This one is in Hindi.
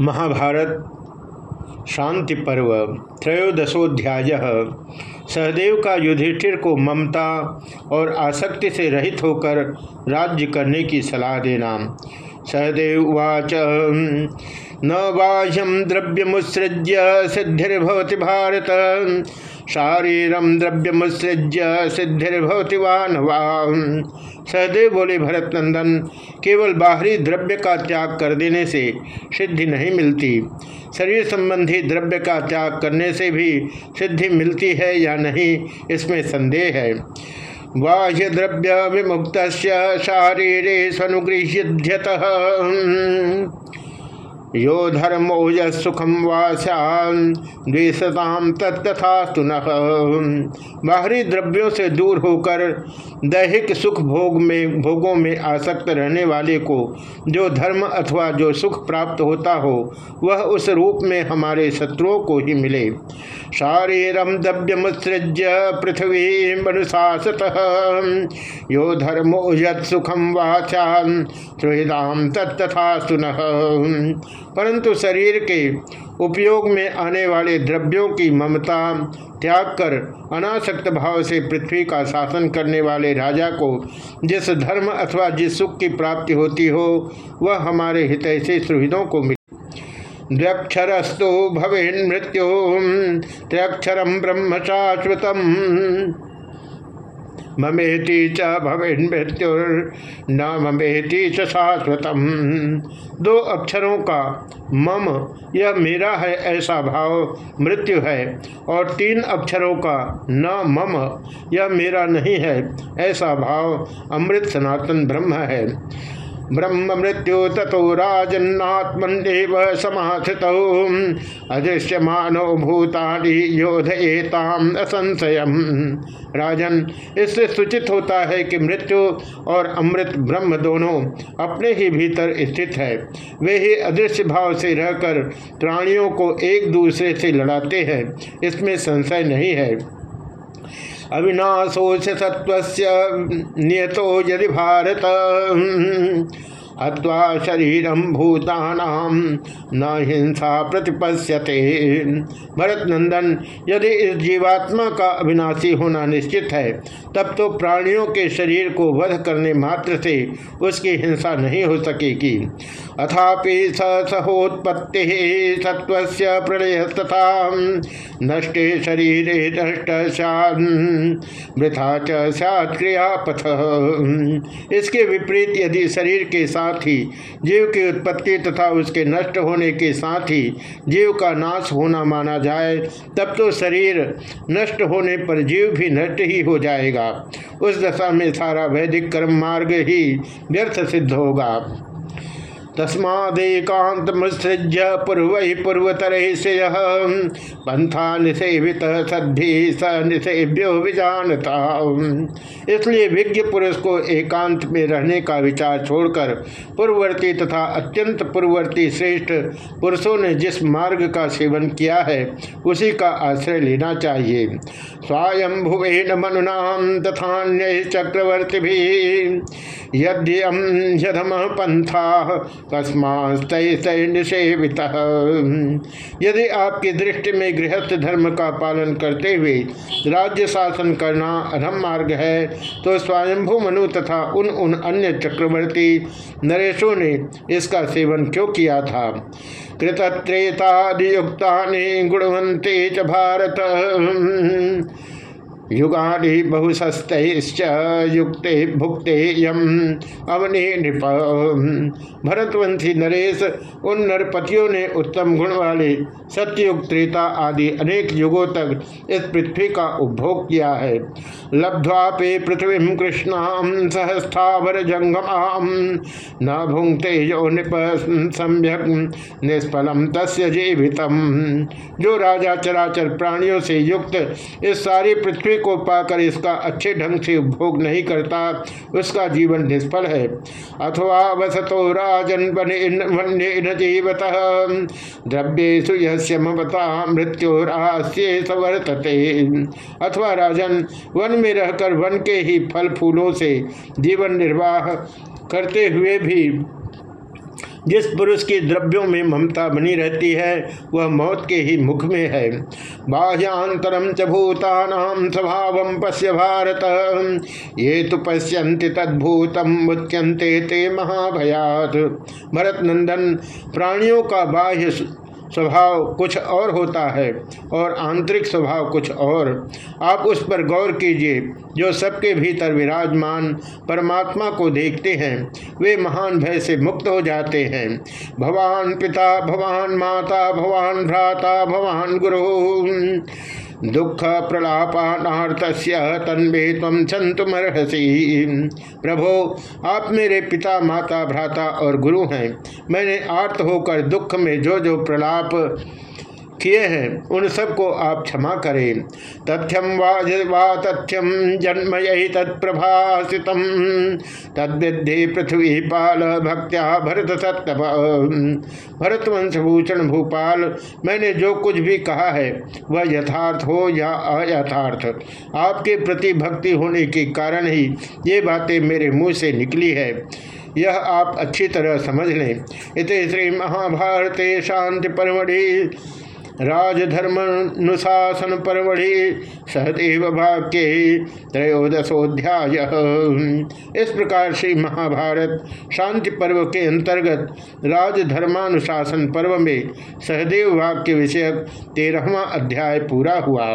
महाभारत शांति पर्व त्रयोदशोध्याय। सहदेव का युधिष्ठिर को ममता और आसक्ति से रहित होकर राज्य करने की सलाह देना। सहदेव वाच न बाह्यम द्रव्य मुसृज्य सिद्धिर्भवति भारत। शारीरम द्रव्य मुसृज्य सिद्धिर्भवति वान सहदेव बोले, भरत नंदन, केवल बाहरी द्रव्य का त्याग कर देने से सिद्धि नहीं मिलती। शरीर संबंधी द्रव्य का त्याग करने से भी सिद्धि मिलती है या नहीं, इसमें संदेह है। बाह्य द्रव्य विमुक्त शारीरे स्वनुगृह्यत यो धर्मो युखम वास्याम द्विशताम तत्था सुन बाहरी द्रव्यों से दूर होकर दैहिक सुख भोग में, भोगों में आसक्त रहने वाले को जो धर्म अथवा जो सुख प्राप्त होता हो, वह उस रूप में हमारे शत्रुओं को ही मिले। शारीरम मुसृज्य पृथ्वी मनुषासत यो धर्मो सुखम वाचान त्रिदाम तत्था सुन परंतु शरीर के उपयोग में आने वाले द्रव्यों की ममता त्याग कर अनासक्त भाव से पृथ्वी का शासन करने वाले राजा को जिस धर्म अथवा जिस सुख की प्राप्ति होती हो, वह हमारे हितैषी सुहृदों को मिले। द्व्यक्षरस्तु भवेन मृत्यु त्र्यक्षरम ब्रह्म शाश्वतम। ममेति च मृत्यु न ममेति च शाश्वतम। दो अक्षरों का मम, यह मेरा है ऐसा भाव, मृत्यु है। और तीन अक्षरों का न मम, यह मेरा नहीं है, ऐसा भाव, अमृत सनातन ब्रह्म है। ब्रह्म मृत्यु समाथित अदृश्य मानो भूतानि योधयेताम असंशय राजन, इससे सूचित होता है कि मृत्यु और अमृत ब्रह्म दोनों अपने ही भीतर स्थित है। वे ही अदृश्य भाव से रहकर प्राणियों को एक दूसरे से लड़ाते हैं। इसमें संशय नहीं है। अविनाशोच सत्व नियतो यदि भारत। अत्वा शरीरम भूतानाम न हिंसा प्रतिपश्यते। भरत नंदन यदि इस जीवात्मा का अविनाशी होना निश्चित है, तब तो प्राणियों के शरीर को वध करने मात्र से उसकी हिंसा नहीं हो सकेगी। अथापि स सहोत्पत्ति सत्व प्रलय तथा नष्टे शरीर नष्ट वृथा चात क्रियापथ। इसके विपरीत यदि शरीर के साथ साथ ही जीव की उत्पत्ति तथा उसके नष्ट होने के साथ ही जीव का नाश होना माना जाए, तब तो शरीर नष्ट होने पर जीव भी नष्ट ही हो जाएगा। उस दशा में सारा वैदिक कर्म मार्ग ही व्यर्थ सिद्ध होगा। तस्मादेकांत मुसृज्य पूर्व पूर्वतर से पंथा निषेवित सद्धि स निषेभ्यो विजानता। इसलिए विज्ञ पुरुष को एकांत में रहने का विचार छोड़कर पूर्ववर्ती तथा अत्यंत पूर्ववर्ती श्रेष्ठ पुरुषों ने जिस मार्ग का सेवन किया है, उसी का आश्रय लेना चाहिए। स्वयं भुवेन मनुनाम तथा चक्रवर्ती भी यद्यम यधम पंथा निषेवित यदि आपकी दृष्टि में गृहस्थ धर्म का पालन करते हुए राज्य शासन करना अधम मार्ग है तो स्वयंभू मनु तथा उन उन अन्य चक्रवर्ती नरेशों ने इसका सेवन क्यों किया था? कृतत्रेतादियुक्ता गुणवंते च भारत। युगानि बहुशस्त युक्ते भुक्ते यम अवनि नृप भरतवंशी नरेश उन नरपतियों ने उत्तम गुण वाले सत्ययुग त्रेता आदि अनेक युगों तक इस पृथ्वी का उपभोग किया है। लब्ध्वापे पृथ्वी कृष्णाम सहस्थावर जंगमाम न भुंगते यो नृप सम्यक निष्फलम तस्य जीवितम। जो राजा चराचर प्राणियों से युक्त इस सारी पृथ्वी को पाकर इसका अच्छे ढंग से उपभोग नहीं करता, उसका जीवन निष्फल है। अथवा वसतो राजन बने जीवत। द्रव्येशु यमता मृत्यु सवर्तते अथवा राजन, वन में रहकर वन के ही फल फूलों से जीवन निर्वाह करते हुए भी जिस पुरुष की द्रव्यों में ममता बनी रहती है, वह मौत के ही मुख में है। बाह्यांतरम च भूतानाम स्वभाव पश्य भारत। ये तो पश्यंति तद्भूतम मुच्यंते ते महाभयात। भरत नंदन प्राणियों का बाह्य स्वभाव कुछ और होता है और आंतरिक स्वभाव कुछ और। आप उस पर गौर कीजिए, जो सबके भीतर विराजमान परमात्मा को देखते हैं, वे महान भय से मुक्त हो जाते हैं। भवान पिता, भवान माता भगवान भ्राता, भवान गुरु। दुख प्रलापानार्थ तन्वे तम छंतुमर्हसी प्रभो, आप मेरे पिता, माता, भ्राता और गुरु हैं। मैंने आर्त होकर दुख में जो जो प्रलाप किए हैं, उन सबको आप क्षमा करें। तथ्यम तथ्यम जन्म यही तत्प्रभाषित तद्विद्धि पृथ्वी पाल भक्त्या भरत सत्तभ भरत वंशभूषण भूपाल, मैंने जो कुछ भी कहा है, वह यथार्थ हो या अयथार्थ। आपके प्रति भक्ति होने के कारण ही ये बातें मेरे मुँह से निकली है। यह आप अच्छी तरह समझ लें। इत श्री महाभारते शांति परमढ़ि राजधर्मानुशासन परवढ़ि सहदेव भाग्य त्रयोदशोध्याय इस प्रकार से महाभारत शांति पर्व के अंतर्गत राजधर्मानुशासन पर्व में सहदेव भाग के विषयक तेरहवा अध्याय पूरा हुआ।